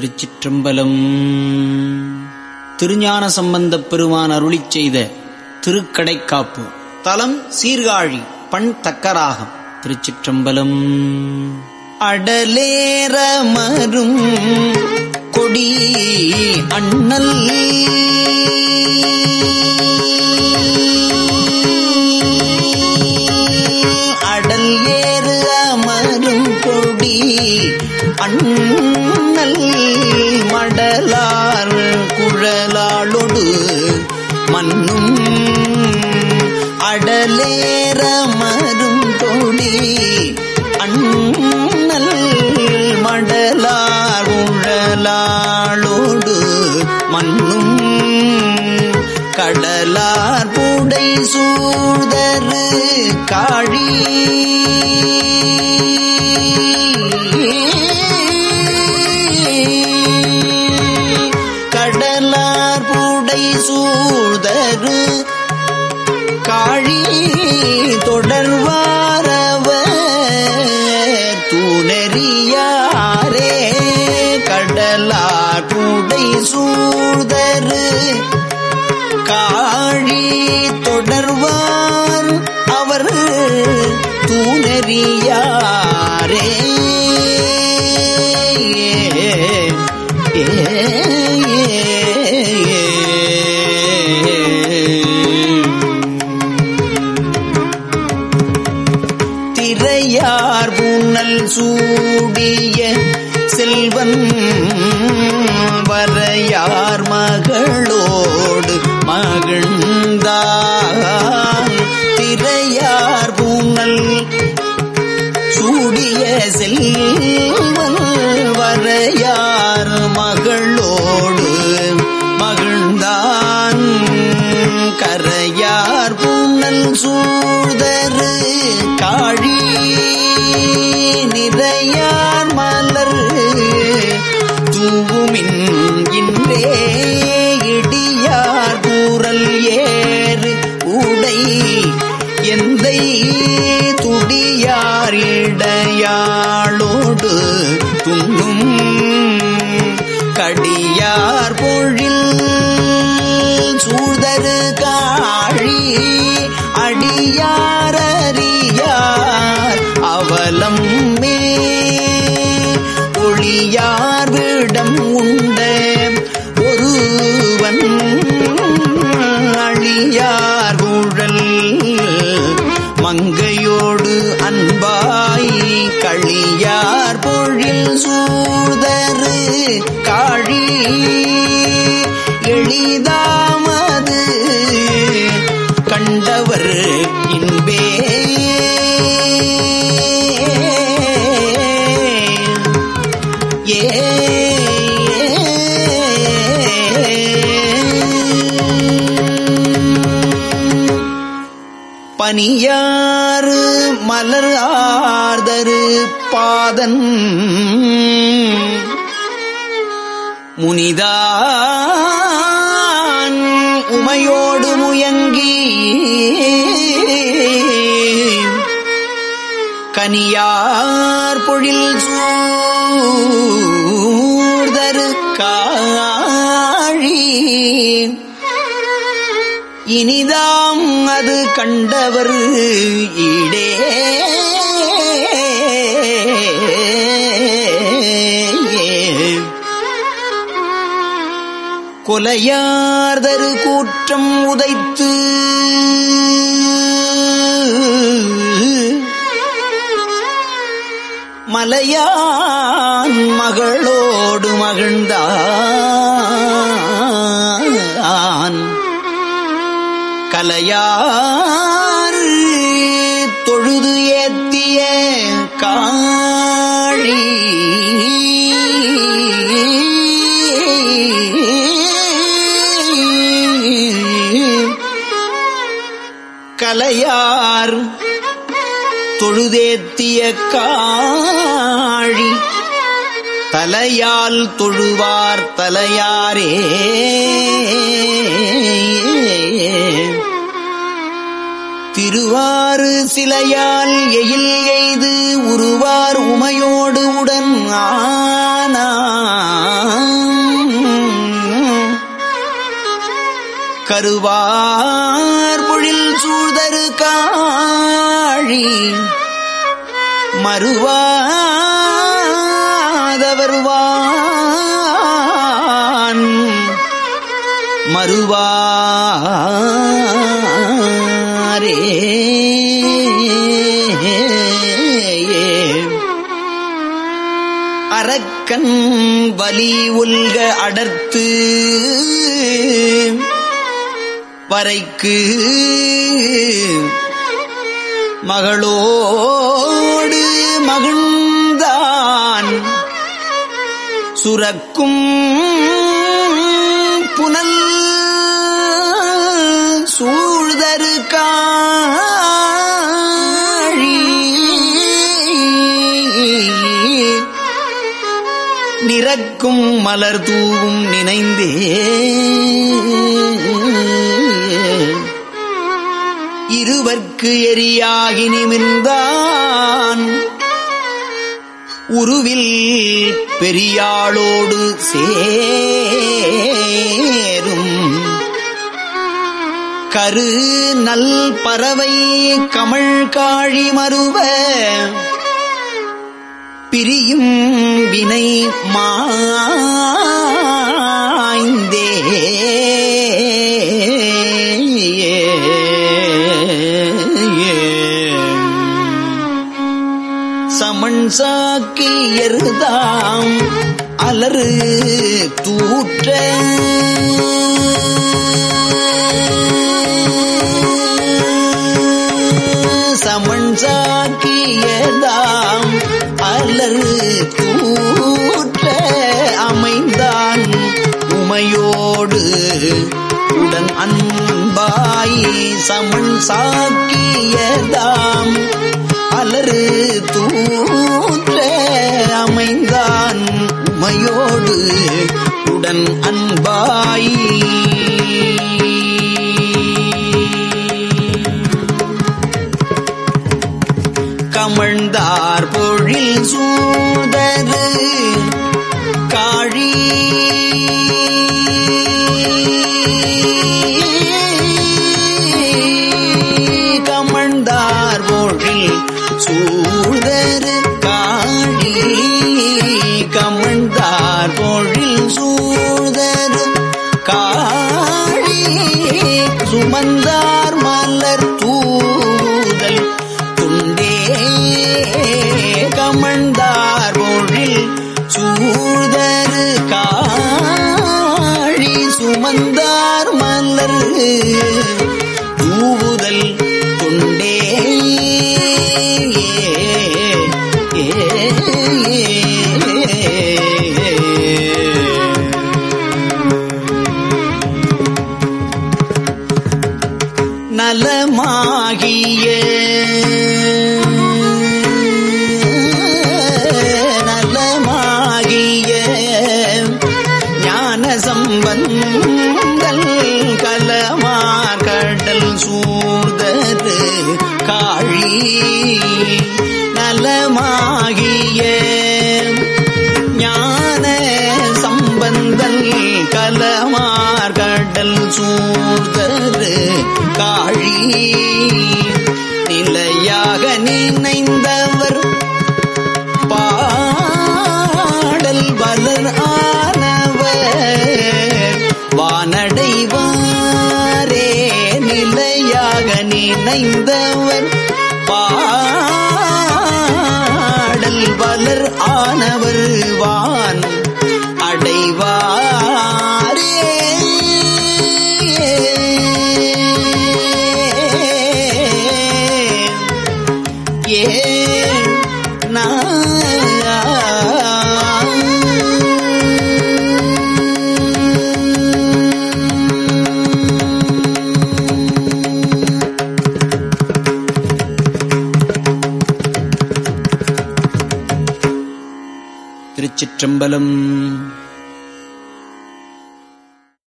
திருச்சிற்றம்பலம். திருஞான சம்பந்தப் பெருமான் அருளிச் செய்த திருக்கடைக்காப்பு. தலம் சீர்காழி பண் தக்கராகம். திருச்சிற்றம்பலம். அடலேற மரும் கொடி அண்ணல். மன்னும் அடலேற மரும் அண்ணல் மடலார் உழலாளோடு மண்ணும் கடலார் புடை சூதரு காழி சூதரு காழி தொடர்வார் அவர் தூணறியாரே. ஏ சூதரு காழி நிறையார் மலர் தூவுமின் இன்றே இடியார் கூறல் ஏறு உடை எந்தை துடியார் இடையாளோடு ஒளியார் விடம் உண்ட. ஒருவன் அழியார் ஊழல். மங்கையோடு அன்பாய் களியார் பொழில் சூதரு காழி. எளிய பனியாறு மலர் ஆர்தரு பாதன். முனிதான் உமையோடு முயங்கி கனியார் பொழில் சூர்தரு காழி. இனிதாம் அது கண்டவர் ஈடே. கொலையார்தரு கூற்றம் உதைத்து. மலையான் மகளோடு மகிழ்ந்தார். கலையார் தொழுது ஏத்திய காழி கலையார் தொழுதேத்திய காழி தலையால் தொழுவார் தலையாரே. திருவாறு சிலையால் எயில் எய்து உருவார் உமையோடு உடன் ஆனா கருவார் பொழில் சூழ்தரு காழி மறுவாதவருவான் மறுவா கண் வலி உல்க அடர்த்து வரைக்கு மகளோடு மகிழ்ந்தான். சுரக்கும் புனல் நிறக்கும் மலர் தூவும் நினைந்தே. இருவர்க்கு எரியாகி நிமிர்ந்தான். உருவில் பெரியாளோடு சேரும். கரு நல் பறவை கமழ் காழி மறுவ பிரியும் வினை மாய்ந்தே. சமன் சாக்கியர்தாம் அலறு தூற்ற உமையோடு உடன் அன்பாய் சமன் சாக்கியதாம். அலறு தூற்ற அமைந்தான் உமையோடு உடன் அன்பாய். கமழ்ந்தார் பொழில் சூதரு காழி பொழில் நினைந்தவர் பாடல் வளர் ஆனவர் வானடைவாரே நிலையாக நினைந்தவர் பாடல் வளர் ஆனவர் வான் அடைவார் திருச்சிற்றம்பலம்